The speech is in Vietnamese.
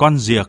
con diệc.